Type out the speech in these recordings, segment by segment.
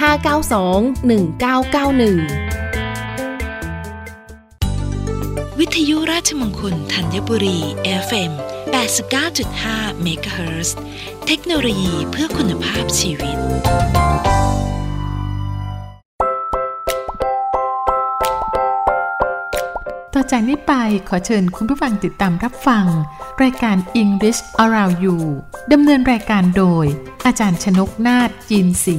592 1991 วิทยุราชมงคลธัญบุรี FM 89.5 MHz เทคโนโลยีเพื่อคุณภาพชีวิต ต่อจากนี้ไปขอเชิญคุณผู้ฟังติดตามรับฟัง รายการ English Around You ดำเนินรายการโดย อาจารย์ชนกนาฏจีนศรี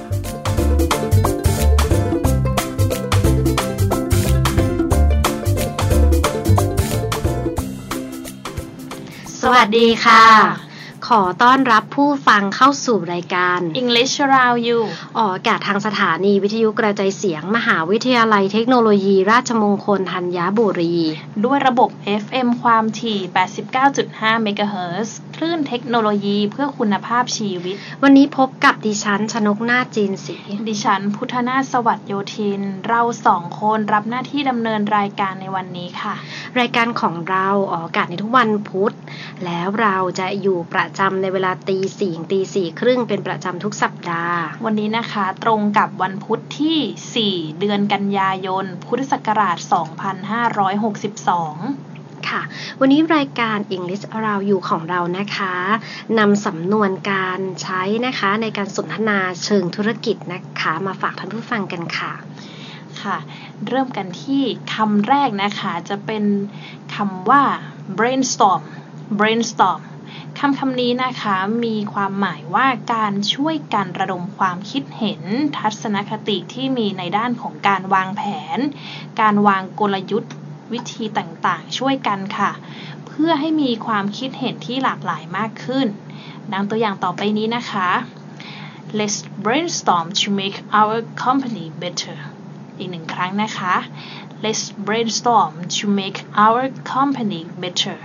สวัสดีค่ะ ขอต้อนรับผู้ฟังเข้าสู่รายการ English Around You ออกอากาศทางสถานีวิทยุกระจายเสียง มหาวิทยาลัยเทคโนโลยี ราชมงคลธัญบุรี ด้วยระบบ FM ความถี่ 89.5 MHz คลื่นเทคโนโลยีเพื่อคุณภาพชีวิต วันนี้พบกับดิฉันชนกนาฏจีนศรีดิฉัน พุทธนาถสวัสดโยธิน เราสองคนรับหน้าที่ดำเนินรายการในวันนี้ค่ะ รายการของเราออกอากาศในทุกวันพุธ แล้วเราจะอยู่ประจำในเวลาตีสี่ตีสี่ครึ่งเป็นประจำทุกสัปดาห์ วันนี้นะคะตรงกับวันพุธที่ 4 เดือนกันยายน พุทธศักราช 2562ค่ะวันนี้รายการ English Around You ของเรานะคะนำสำนวนการใช้นะคะในการสนทนาเชิงธุรกิจนะคะ มาฝากท่านผู้ฟังกันค่ะ ค่ะ เริ่มกันที่คำแรกนะคะ จะเป็นคำว่า brainstorm brainstorm คำคำนี้นะคะมีความหมายว่าการช่วยกันระดมความคิดเห็นทัศนคติที่มีในด้านของการวางแผน การวางกลยุทธ์วิธีต่างๆ ช่วยกันค่ะ เพื่อให้มีความคิดเห็นที่หลากหลายมากขึ้นดังตัวอย่างต่อไปนี้นะคะ Let's brainstorm to make our company better อีกหนึ่งครั้งนะคะ Let's brainstorm to make our company better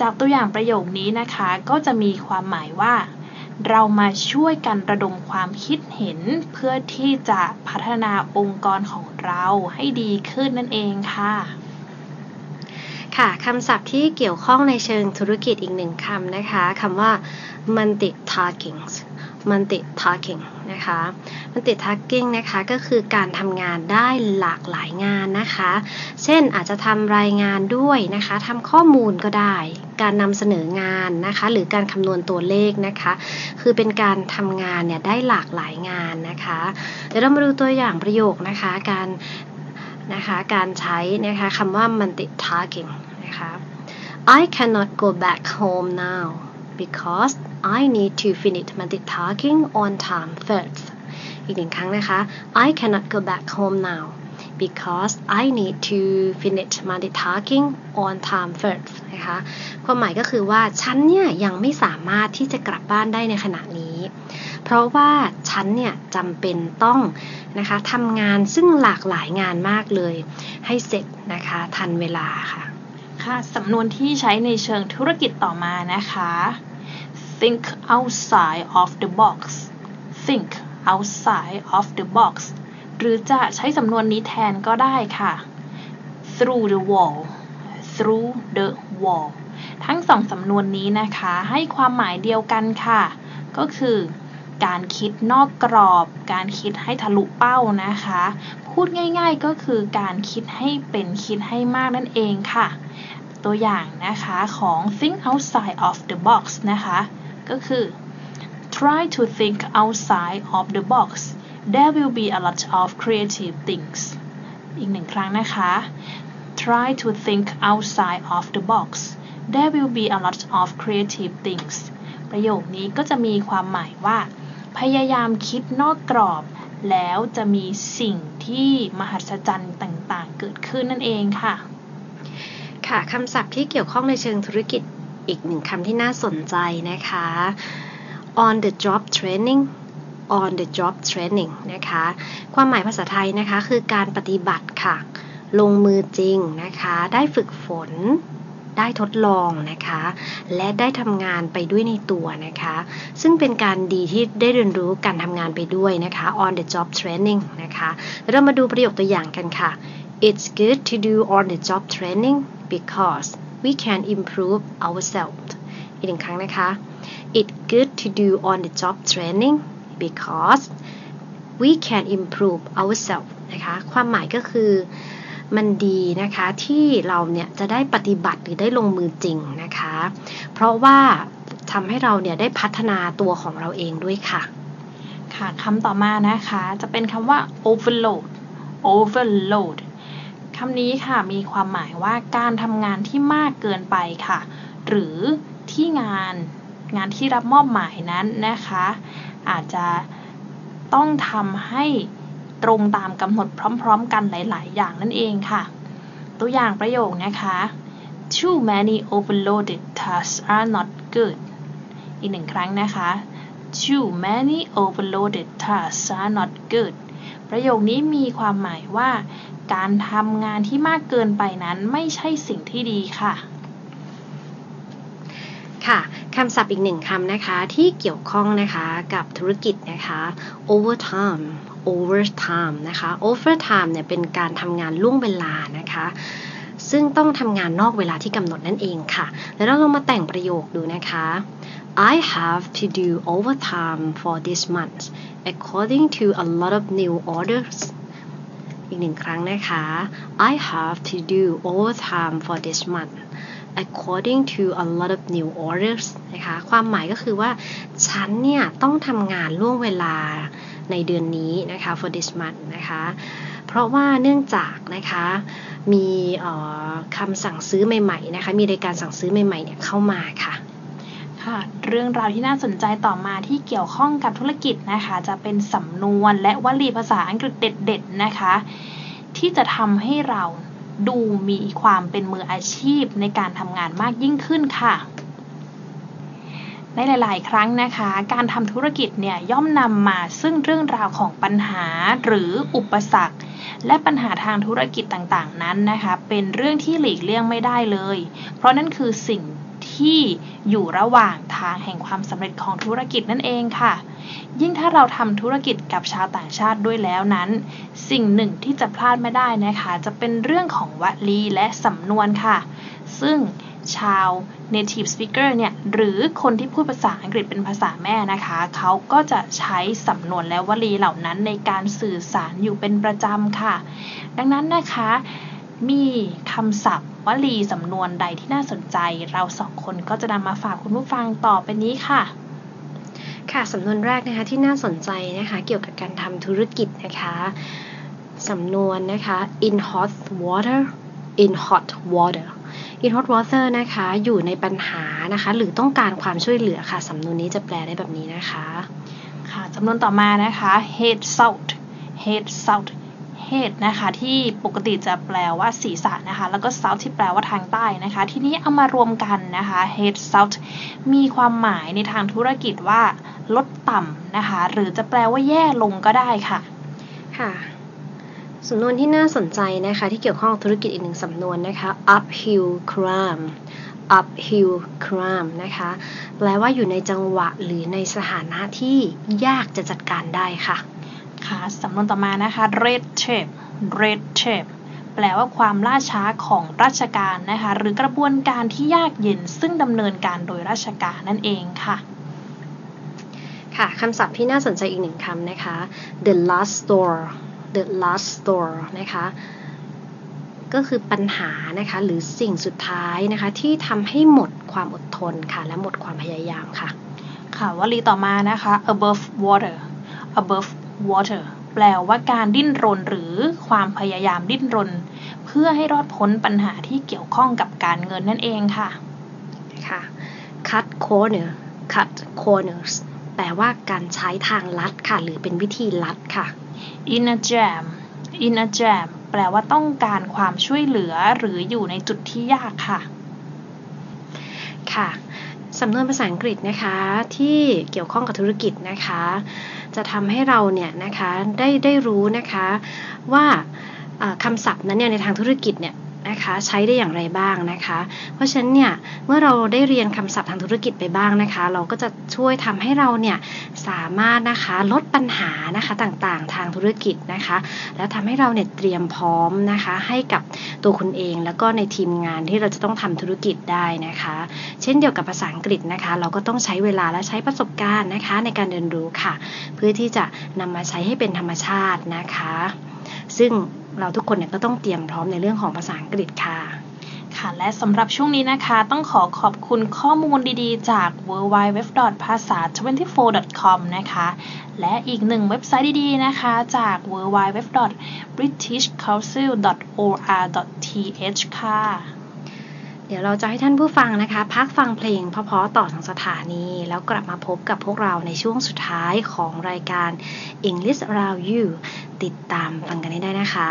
จากตัวอย่างประโยคนี้นะคะ ก็จะมีความหมายว่า เรามาช่วยกันระดมความคิดเห็นเพื่อที่จะพัฒนาองค์กรของเราให้ดีขึ้นนั่นเองค่ะ ค่ะคำศัพท์ที่เกี่ยวข้องในเชิงธุรกิจอีกหนึ่งคำนะคะคำว่า multitasking multitasking นะคะ multitasking นะคะก็คือการทำงานได้หลากหลายงานนะคะ เช่นอาจจะทำรายงานด้วยนะคะทำข้อมูลก็ได้ การนำเสนองานนะคะ หรือการคำนวณตัวเลขนะคะ คือเป็นการทำงานเนี่ยได้หลากหลายงานนะคะ เดี๋ยวเรามาดูตัวอย่างประโยคนะคะ การ นะคะการใช้นะคะคำว่า multitasking นะคะ I cannot go back home now because I need to finish multitasking on time first อีกหนึ่งครั้งนะคะ I cannot go back home now because I need to finish multitasking on time first นะคะความหมายก็คือว่าฉันเนี่ยยังไม่สามารถที่จะกลับบ้านได้ในขณะนี้ เพราะว่าฉันเนี่ยจำเป็นต้อง นะคะทำงานซึ่งหลากหลายงานมากเลย ให้เสร็จนะคะทันเวลาค่ะ ค่ะสำนวนที่ใช้ในเชิงธุรกิจต่อมานะคะ think outside of the box think outside of the box หรือจะใช้สำนวนนี้แทนก็ได้ค่ะ through the wall through the wall ทั้งสองสำนวนนี้นะคะ ให้ความหมายเดียวกันค่ะ ก็คือ การคิดนอกกรอบ การคิดให้ทะลุเป้านะคะ พูดง่ายๆก็คือการคิดให้เป็นคิดให้มากนั่นเองค่ะ ตัวอย่างนะคะของ think outside of the box นะคะ ก็คือ try to think outside of the box there will be a lot of creative things อีกหนึ่งครั้งนะคะ try to think outside of the box there will be a lot of creative things ประโยคนี้ก็จะมีความหมายว่า พยายามคิดนอกกรอบ แล้วจะมีสิ่งที่มหัศจรรย์ต่างๆ เกิดขึ้นนั่นเองค่ะ ค่ะคำศัพท์ที่เกี่ยวข้องในเชิงธุรกิจอีกหนึ่งคำที่น่าสนใจนะคะ on the job training on the job training นะคะ ความหมายภาษาไทยนะคะคือการปฏิบัติค่ะ ลงมือจริงนะคะ ได้ฝึกฝน ได้ทดลองนะคะ และได้ทำงานไปด้วยในตัวนะคะ ซึ่งเป็นการดีที่ได้เรียนรู้การทำงานไปด้วยนะคะ on the job training นะคะเรามาดูประโยคตัวอย่างกันค่ะ It's good to do on the job training because we can improve ourselves อีกหนึ่งครั้งนะคะ It's good to do on the job training because we can improve ourselves นะคะ ความหมายก็คือ มันดีนะคะที่เราเนี่ยจะได้ปฏิบัติหรือได้ลงมือจริงนะคะ เพราะว่าทำให้เราเนี่ยได้พัฒนาตัวของเราเองด้วยค่ะ ค่ะคำต่อมานะคะจะเป็นคำว่า overload overload คำนี้ค่ะมีความหมายว่าการทำงานที่มากเกินไปค่ะ หรือที่งานงานที่รับมอบหมายนั้นนะคะ อาจจะต้องทำให้ ตรงตามกำหนดพร้อม ๆ กันหลาย ๆ อย่างนั่นเองค่ะ ตัวอย่างประโยคนะคะ too many overloaded tasks are not good อีกหนึ่งครั้งนะคะ too many overloaded tasks are not good ประโยคนี้มีความหมายว่า การทำงานที่มากเกินไปนั้นไม่ใช่สิ่งที่ดีค่ะ ค่ะคำศัพท์อีกหนึ่งคำนะคะ ที่เกี่ยวข้องนะคะกับธุรกิจนะคะ overtime overtime นะคะ overtime เนี่ยเป็นการทำงานล่วงเวลานะคะ ซึ่งต้องทำงานนอกเวลาที่กำหนดนั่นเองค่ะ แล้วเราลองมาแต่งประโยคดูนะคะ I have to do overtime for this month according to a lot of new orders อีกหนึ่งครั้งนะคะ I have to do overtime for this month according to a lot of new orders นะคะความหมายก็คือว่าฉันเนี่ยต้องทำงานล่วงเวลาในเดือนนี้นะคะ for this month นะคะ เพราะว่าเนื่องจากนะคะมีคำสั่งซื้อใหม่ๆนะคะ มีรายการสั่งซื้อใหม่ๆเนี่ยเข้ามาค่ะค่ะเรื่องราวที่น่าสนใจต่อมาที่เกี่ยวข้องกับธุรกิจนะคะ จะเป็นสำนวนและวลีภาษาอังกฤษเด็ด ๆ นะคะ ที่จะทำให้เรา ดูมีความเป็นมืออาชีพในการทำงานมากยิ่งขึ้นค่ะ ในหลาย ๆ ครั้งนะคะ การทำธุรกิจเนี่ยย่อมนำมาซึ่งเรื่องราวของปัญหาหรืออุปสรรค และปัญหาทางธุรกิจต่าง ๆ นั้นนะคะ เป็นเรื่องที่หลีกเลี่ยงไม่ได้เลย เพราะนั่นคือสิ่ง ที่อยู่ระหว่างทางแห่งความสำเร็จของธุรกิจนั่นเองค่ะ ยิ่งถ้าเราทำธุรกิจกับชาวต่างชาติด้วยแล้วนั้น สิ่งหนึ่งที่จะพลาดไม่ได้นะคะ จะเป็นเรื่องของวลีและสำนวนค่ะ ซึ่งชาว native speaker เนี่ย หรือคนที่พูดภาษาอังกฤษเป็นภาษาแม่นะคะ เขาก็จะใช้สำนวนและวลีเหล่านั้นในการสื่อสารอยู่เป็นประจำค่ะ ดังนั้นนะคะ มีคำศัพท์วลีสำนวนใดที่น่าสนใจ เราสองคนก็จะนำมาฝากคุณผู้ฟังต่อไปนี้ค่ะ ค่ะสำนวนแรกนะคะที่น่าสนใจนะคะเกี่ยวกับการทำธุรกิจนะคะสำนวนนะคะ in hot water in hot water in hot water นะคะอยู่ในปัญหานะคะ หรือต้องการความช่วยเหลือค่ะสำนวนนี้จะแปลได้แบบนี้นะคะ ค่ะสำนวนต่อมานะคะ head south head south นะคะที่ปกติจะแปลว่าศีรษะนะคะแล้วก็ south ที่แปลว่าทางใต้นะคะ ทีนี้เอามารวมกันนะคะ head south มีความหมายในทางธุรกิจว่าลดต่ำนะคะ หรือจะแปลว่าแย่ลงก็ได้ค่ะ ค่ะสำนวนที่น่าสนใจนะคะ ที่เกี่ยวข้องกับธุรกิจอีกหนึ่งสำนวนนะคะ uphill climb uphill climb นะคะ แปลว่าอยู่ในจังหวะหรือในสถานะที่ยากจะจัดการได้ค่ะ ค่ะสำนวนต่อมานะคะ red tape red tape แปลว่าความล่าช้าของราชการนะคะ หรือกระบวนการที่ยากเย็นซึ่งดำเนินการโดยราชการนั่นเองค่ะ ค่ะคำศัพท์ที่น่าสนใจอีกหนึ่งคำนะคะ the last store the last store นะคะ ก็คือปัญหานะคะ หรือสิ่งสุดท้ายนะคะ ที่ทำให้หมดความอดทนค่ะ และหมดความพยายามค่ะ ค่ะวลีต่อมานะคะ above water above water แปลว่าการดิ้นรนหรือความพยายามดิ้นรน เพื่อให้รอดพ้นปัญหาที่เกี่ยวข้องกับการเงินนั่นเองค่ะค่ะ cut corner cut corners แปลว่าการใช้ทางลัดค่ะ หรือเป็นวิธีลัดค่ะ in a jam in a jam แปลว่าต้องการความช่วยเหลือหรืออยู่ในจุดที่ยากค่ะ ค่ะสำนวนภาษาอังกฤษนะคะที่เกี่ยวข้องกับธุรกิจนะคะ จะทำให้เราเนี่ยนะคะได้ได้รู้นะคะว่าคำศัพท์นั้นเนี่ยในทางธุรกิจเนี่ย นะคะ ใช้ได้อย่างไรบ้างนะคะ เพราะฉะนั้นเนี่ยเมื่อเราได้เรียนคำศัพท์ทางธุรกิจไปบ้างนะคะ เราก็จะช่วยทำให้เราเนี่ยสามารถนะคะลดปัญหานะคะต่างๆ ทางธุรกิจนะคะ แล้วทำให้เราเนี่ยเตรียมพร้อมนะคะ ให้กับตัวคุณเอง แล้วก็ในทีมงานที่เราจะต้องทำธุรกิจได้นะคะ เช่นเดียวกับภาษาอังกฤษนะคะ เราก็ต้องใช้เวลาและใช้ประสบการณ์นะคะ ในการเรียนรู้ค่ะ เพื่อที่จะนำมาใช้ให้เป็นธรรมชาตินะคะ ซึ่ง เราทุกคนเนี่ยก็ต้องเตรียมพร้อมในเรื่องของภาษาอังกฤษค่ะค่ะและสำหรับช่วงนี้นะคะ ต้องขอขอบคุณข้อมูลดีๆ จาก w w w ภาษา 24.com นะคะ และอีกหนึ่งเว็บไซต์ดีๆ นะคะ จาก w w w britishcouncil.or.th ค่ะ เดี๋ยวเราจะให้ท่านผู้ฟังนะคะ พักฟังเพลงเพราะๆต่อทางสถานี แล้วกลับมาพบกับพวกเราในช่วงสุดท้ายของรายการ English Around You ติดตามฟังกันได้นะคะ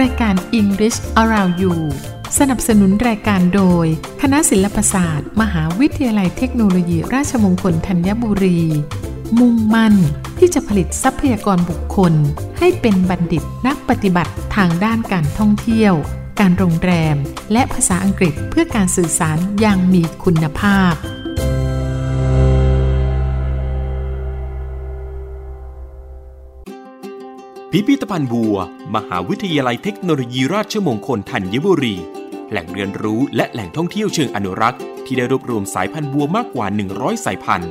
รายการ English Around You สนับสนุนรายการโดย คณะศิลปศาสตร์ มหาวิทยาลัยเทคโนโลยีราชมงคลธัญบุรี มุ่งมั่นที่จะผลิตทรัพยากรบุคคล ให้เป็นบัณฑิตนักปฏิบัติทางด้านการท่องเที่ยว การโรงแรม และภาษาอังกฤษเพื่อการสื่อสารอย่างมีคุณภาพพิพิธภัณฑ์บัว มหาวิทยาลัยเทคโนโลยีราชมงคลธัญบุรี แหล่งเรียนรู้และแหล่งท่องเที่ยวเชิงอนุรักษ์ ที่ได้รวบรวมสายพันธุ์บัวมากกว่า 100 สายพันธุ์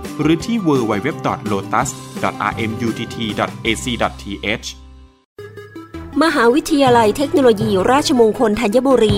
หรือที่ www.lotus.rmutt.ac.th มหาวิทยาลัยเทคโนโลยีราชมงคลธัญบุรี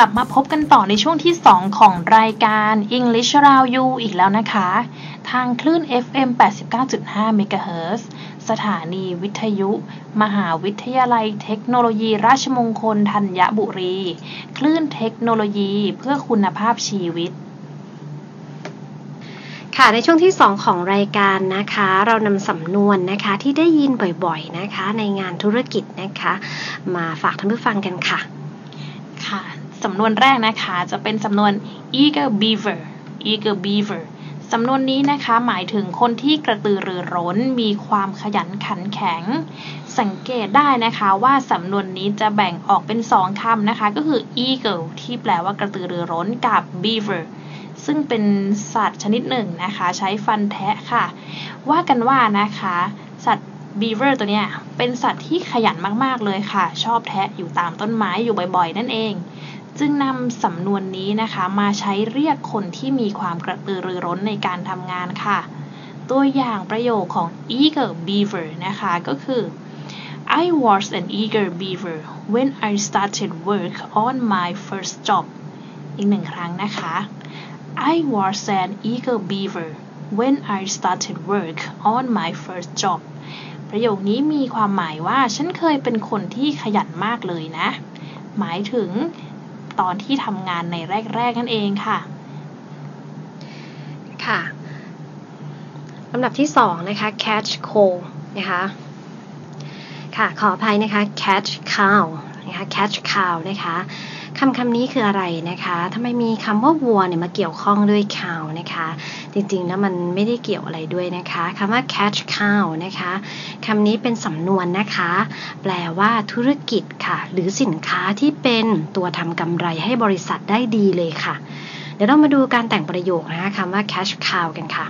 ลับมาพบกันต่อในช่วงที่ 2 ของรายการ English Around You อีกแล้วนะคะ ทางคลื่น FM 89.5 MHz สถานีวิทยุ มหาวิทยาลัยเทคโนโลยี ราชมงคลธัญบุรี คลื่นเทคโนโลยีเพื่อคุณภาพชีวิตค่ะในช่วงที่ 2 ของรายการนะคะ เรานำสำนวนนะคะที่ได้ยินบ่อยๆนะคะ ในงานธุรกิจนะคะ มาฝากท่านผู้ฟังกันค่ะ ค่ะ สำนวนแรกนะคะ จะเป็นสำนวน eager beaver eager beaver สำนวนนี้นะคะหมายถึงคนที่กระตือรือร้น มีความขยันขันแข็ง สังเกตได้นะคะว่าสำนวนนี้จะแบ่งออกเป็นสองคำนะคะ ก็คือ eagle ที่แปลว่ากระตือรือร้นกับ beaver ซึ่งเป็นสัตว์ชนิดหนึ่งนะคะ ใช้ฟันแทะค่ะ ว่ากันว่านะคะ สัตว์ beaver ตัวเนี้ยเป็นสัตว์ที่ขยันมากๆเลยค่ะ ชอบแทะอยู่ตามต้นไม้อยู่บ่อยๆ นั่นเอง จึงนำสำนวนนี้นะคะมาใช้เรียกคนที่มีความกระตือรือร้นในการทำงานค่ะ ตัวอย่างประโยคของ eager beaver นะคะก็คือ I was an eager beaver when I started work on my first job อีกหนึ่งครั้งนะคะ I was an eager beaver when I started work on my first job ประโยคนี้มีความหมายว่า ฉันเคยเป็นคนที่ขยันมากเลยนะ หมายถึง ตอนที่ทำงานในแรก ๆ นั่นเองค่ะ ค่ะลำดับที่สองนะคะ catch cold นะคะค่ะขออภัยนะคะ catch cow นะคะ catch cow นะคะ คำคำนี้คืออะไรนะคะทำไมมีคำว่าวัวเนี่ยมาเกี่ยวข้องด้วย cow นะคะ จริงๆแล้วมันไม่ได้เกี่ยวอะไรด้วยนะคะคำว่า catch cow นะคะคำนี้เป็นสำนวนนะคะ แปลว่าธุรกิจค่ะ หรือสินค้าที่เป็นตัวทำกำไรให้บริษัทได้ดีเลยค่ะ เดี๋ยวเรามาดูการแต่งประโยคนะคะคำว่า catch cow กันค่ะ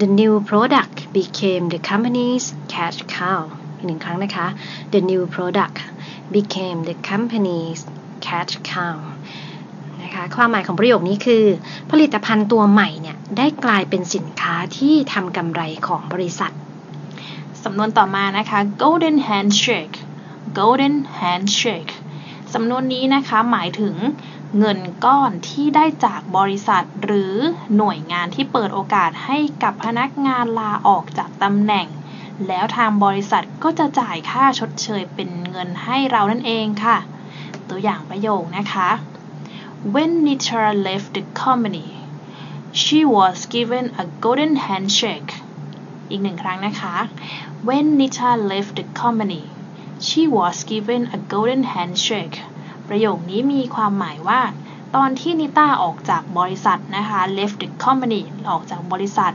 The new product became the company's cash cow อีกหนึ่งครั้งนะคะ The new product became the company's cash cow นะคะความหมายของประโยคนี้คือ ผลิตภัณฑ์ตัวใหม่เนี่ยได้กลายเป็นสินค้าที่ทำกำไรของบริษัท สำนวนต่อมานะคะ golden handshake golden handshake สำนวนนี้นะคะหมายถึงเงินก้อนที่ได้จากบริษัท หรือหน่วยงานที่เปิดโอกาสให้กับพนักงานลาออกจากตำแหน่ง แล้วทางบริษัทก็จะจ่ายค่าชดเชยเป็นเงินให้เรานั่นเองค่ะ ตัวอย่างประโยคนะคะ When Nitra left the company she was given a golden handshake อีกหนึ่งครั้งนะคะ When Nita left the company she was given a golden handshake ประโยคนี้มีความหมายว่า ตอนที่นิต้าออกจากบริษัทนะคะ left the company ออกจากบริษัท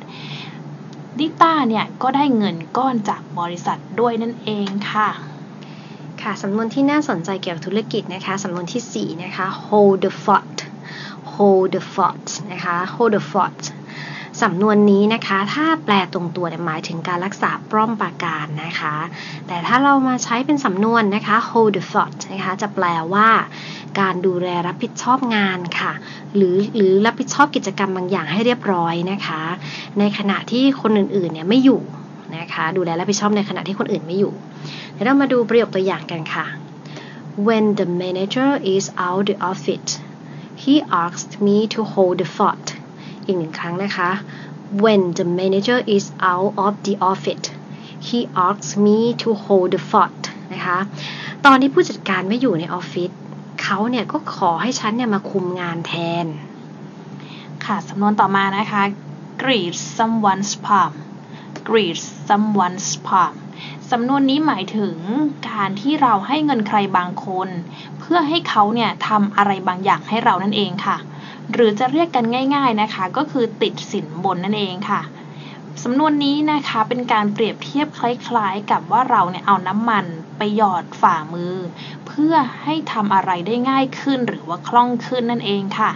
นิต้าเนี่ยก็ได้เงินก้อนจากบริษัทด้วยนั่นเองค่ะ ค่ะสำนวนที่น่าสนใจเกี่ยวกับธุรกิจนะคะสำนวนที่ 4 นะคะ hold the fort hold the fort นะคะ hold the fort สำนวนนี้นะคะ ถ้าแปลตรงตัวเนี่ยหมายถึงการรักษาป้อมปราการนะคะ แต่ถ้าเรามาใช้เป็นสำนวนนะคะ hold the fort นะคะ จะแปลว่า การดูแลรับผิดชอบงานค่ะ หรือหรือรับผิดชอบกิจกรรมบางอย่างให้เรียบร้อยนะคะ ในขณะที่คนอื่นๆเนี่ยไม่อยู่นะคะ ดูแลรับผิดชอบในขณะที่คนอื่นไม่อยู่ ดี๋ยวเรามาดูประโยคตัวอย่างกันค่ะ When the manager is out the office he asked me to hold the fort อีกหนึ่งครั้งนะคะ When the manager is out of the office he asked me to hold the fort นะคะ ตอนที่ผู้จัดการไม่อยู่ในออฟฟิศเขาเนี่ยก็ขอให้ฉันเนี่ยมาคุมงานแทน ค่ะสำนวนต่อมานะคะ greet someone's palm greet someone's palm สำนวนนี้หมายถึงการที่เราให้เงินใครบางคน เพื่อให้เขาเนี่ยทำอะไรบางอย่างให้เรานั่นเองค่ะ หรือจะเรียกกันง่าย ๆนะคะ ก็คือติดสินบนนั่นเองค่ะสำนวนนี้นะคะเป็นการเปรียบเทียบคล้ายๆ กับว่าเราเนี่ยเอาน้ำมันไปหยอดฝ่ามือ เพื่อให้ทำอะไรได้ง่ายขึ้นหรือว่าคล่องขึ้นนั่นเองค่ะ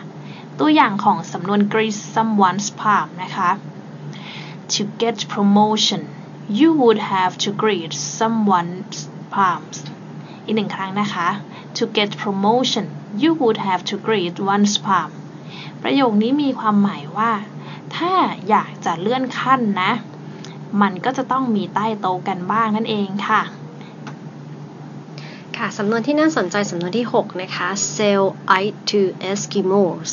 ตัวอย่างของสำนวน grease someone's palm นะคะ to get promotion you would have to grease someone's palms อีกหนึ่งครั้งนะคะ to get promotion you would have to grease one's palm ประโยคนี้มีความหมายว่า ถ้าอยากจะเลื่อนขั้นนะ มันก็จะต้องมีใต้โต๊ะกันบ้างนั่นเองค่ะ ค่ะ สำนวนที่น่าสนใจสำนวนที่ 6 นะคะ sell it to Eskimos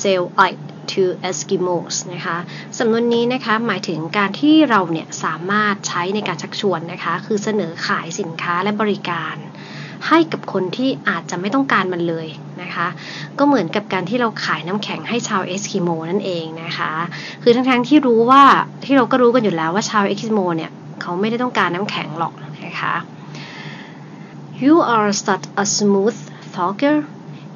sell it to Eskimos นะคะสำนวนนี้นะคะหมายถึงการที่เราเนี่ยสามารถใช้ในการชักชวนนะคะ คือเสนอขายสินค้าและบริการ ให้กับคนที่อาจจะไม่ต้องการมันเลยนะคะ ก็เหมือนกับการที่เราขายน้ำแข็งให้ชาวเอสกิโมนั่นเองนะคะ คือทั้งๆที่รู้ว่าที่เราก็รู้กันอยู่แล้วว่าชาวเอสกิโมเนี่ยเขาไม่ได้ต้องการน้ำแข็งหรอกนะคะ You are such a smooth talker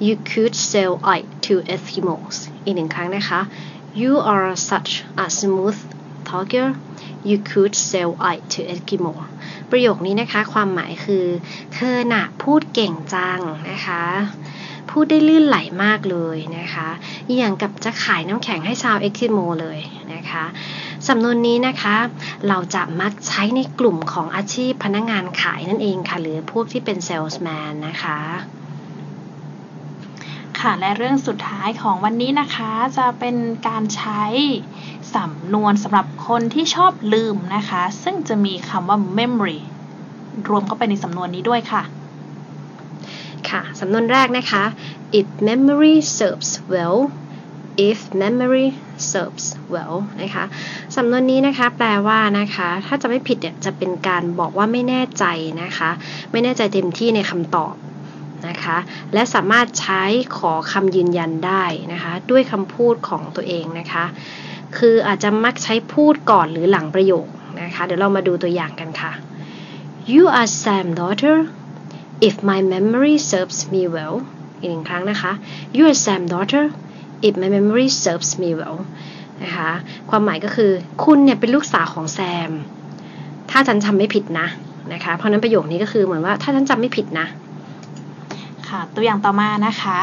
you could sell it to Eskimos อีกหนึ่งครั้งนะคะ You are such a smooth talker you could sell it to Eskimo ประโยคนี้นะคะ ความหมายคือ เธอน่ะพูดเก่งจังนะคะ พูดได้ลื่นไหลมากเลยนะคะ อย่างกับจะขายน้ำแข็งให้ชาวเอ็กซิโมเลยนะคะสำนวนนี้นะคะ เราจะมักใช้ในกลุ่มของอาชีพพนักงงานขายนั่นเองค่ะ หรือพวกที่เป็นเซลส์แมนนะคะ ค่ะและเรื่องสุดท้ายของวันนี้นะคะจะเป็นการใช้สำนวนสำหรับคนที่ชอบลืมนะคะ ซึ่งจะมีคำว่า memory รวมเข้าไปในสำนวนนี้ด้วยค่ะ ค่ะสำนวนแรกนะคะ if memory serves well if memory serves well นะคะ สำนวนนี้นะคะแปลว่านะคะ ถ้าจะไม่ผิดเนี่ยจะเป็นการบอกว่าไม่แน่ใจนะคะ ไม่แน่ใจเต็มที่ในคำตอบ นะคะ และสามารถใช้ขอคำยืนยันได้นะคะ ด้วยคำพูดของตัวเองนะคะ คืออาจจะมักใช้พูดก่อนหรือหลังประโยคนะคะ เดี๋ยวเรามาดูตัวอย่างกันค่ะ You are Sam's daughter if my memory serves me well อีกหนึ่งครั้งนะคะ You are Sam's daughter if my memory serves me well นะคะความหมายก็คือคุณเนี่ยเป็นลูกสาวของแซม ถ้าฉันจำไม่ผิดนะนะคะ เพราะนั้นประโยคนี้ก็คือเหมือนว่าถ้าฉันจำไม่ผิดนะ ค่ะ ตัวอย่างต่อมานะคะ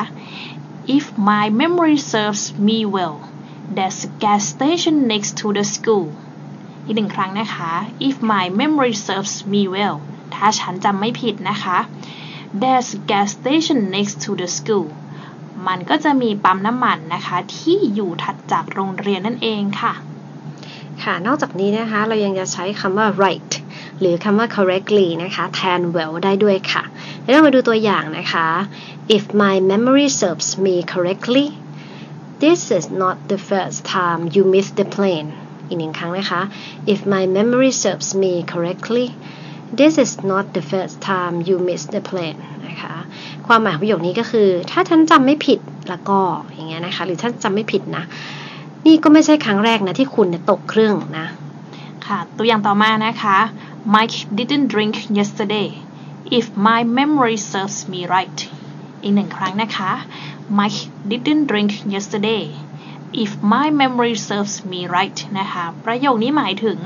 if my memory serves me well there's a gas station next to the school อีกหนึ่งครั้งนะคะ if my memory serves me well ถ้าฉันจำไม่ผิดนะคะ there's a gas station next to the school มันก็จะมีปั๊มน้ำมันนะคะ ที่อยู่ถัดจากโรงเรียนนั่นเองค่ะ ค่ะ นอกจากนี้นะคะ เรายังจะใช้คำว่า right หรือคำว่า correctly นะคะ แทน well ได้ด้วยค่ะ แล้วเรามาดูตัวอย่างนะคะ if my memory serves me correctly this is not the first time you missed the plane อีกหนึ่งครั้งนะคะ if my memory serves me correctly this is not the first time you missed the plane นะคะความหมายประโยคนี้ก็คือ ถ้าท่านจำไม่ผิดแล้วก็อย่างเงี้ยนะคะ หรือท่านจำไม่ผิดนะ นี่ก็ไม่ใช่ครั้งแรกนะที่คุณเนี่ยตกเครื่องนะ ค่ะ ตัวอย่างต่อมานะคะ Mike didn't drink yesterday if my memory serves me right อีกหนึ่งครั้งนะคะ Mike didn't drink yesterday if my memory serves me right นะคะ ประโยคนี้หมายถึง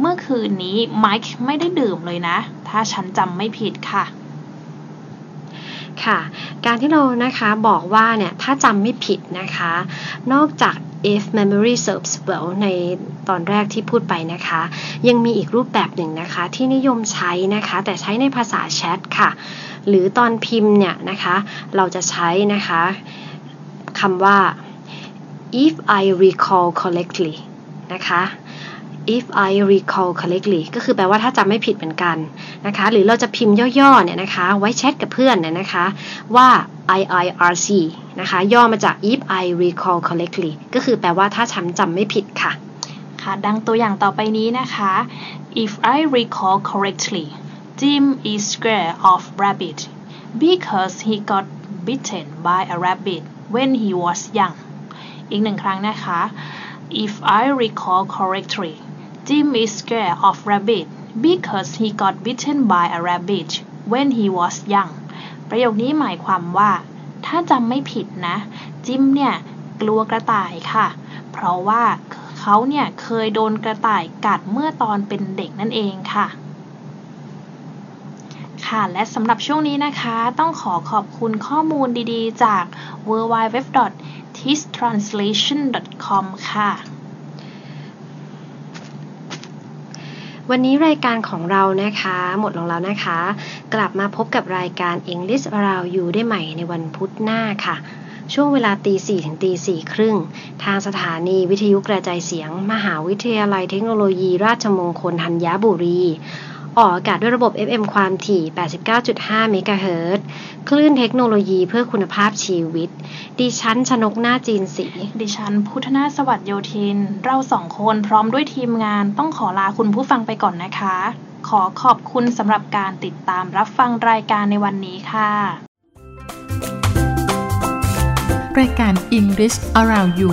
เมื่อคืนนี้ Mike ไม่ได้ดื่มเลยนะ ถ้าฉันจำไม่ผิดค่ะค่ะการที่เรานะคะบอกว่าเนี่ยถ้าจำไม่ผิดนะคะ นอกจาก if memory serves well ในตอนแรกที่พูดไปนะคะ ยังมีอีกรูปแบบหนึ่งนะคะที่นิยมใช้นะคะ แต่ใช้ในภาษาแชทค่ะ หรือตอนพิมพ์เนี่ยนะคะ เราจะใช้นะคะคำว่า if I recall correctly นะคะ if I recall correctly ก็คือแปลว่าถ้าจำไม่ผิดเหมือนกันนะคะ หรือเราจะพิมพ์ย่อๆเนี่ยนะคะ ไว้แชทกับเพื่อนเนี่ยนะคะว่า IIRC นะคะ ย่อมาจาก if I recall correctly ก็คือแปลว่าถ้าฉันจำไม่ผิดค่ะ ค่ะดังตัวอย่างต่อไปนี้นะคะ if I recall correctly Jim is scared of rabbit because he got bitten by a rabbit when he was young อีกหนึ่งครั้งนะคะ if I recall correctly Jim is scared of rabbit because he got bitten by a rabbit when he was young ประโยคนี้หมายความว่า ถ้าจำไม่ผิดนะ จิมเนี่ยกลัวกระต่ายค่ะ เพราะว่าเขาเนี่ยเคยโดนกระต่ายกัดเมื่อตอนเป็นเด็กนั่นเองค่ะค่ะและสำหรับช่วงนี้นะคะ ต้องขอขอบคุณข้อมูลดีๆ จาก w w w t i s t r a n s l a t i o n c o m ค่ะ วันนี้รายการของเรานะคะ หมดลงแล้วนะคะ กลับมาพบกับรายการ English Around You ได้ใหม่ในวันพุธหน้าค่ะ ช่วงเวลาตีสี่ถึงตีสี่ครึ่ง ทางสถานีวิทยุกระจายเสียง มหาวิทยาลัยเทคโนโลยี ราชมงคลธัญบุรี ออกอากาศด้วยระบบ FM ความถี่ 89.5 เมกะเฮิรตซ์คลื่นเทคโนโลยีเพื่อคุณภาพชีวิต ดิฉันชนกหน้าจีนสี ดิฉันพุทธนาสวัสดโยธิน เราสองคนพร้อมด้วยทีมงานต้องขอลาคุณผู้ฟังไปก่อนนะคะ ขอขอบคุณสำหรับการติดตามรับฟังรายการในวันนี้ค่ะ รายการ English Around You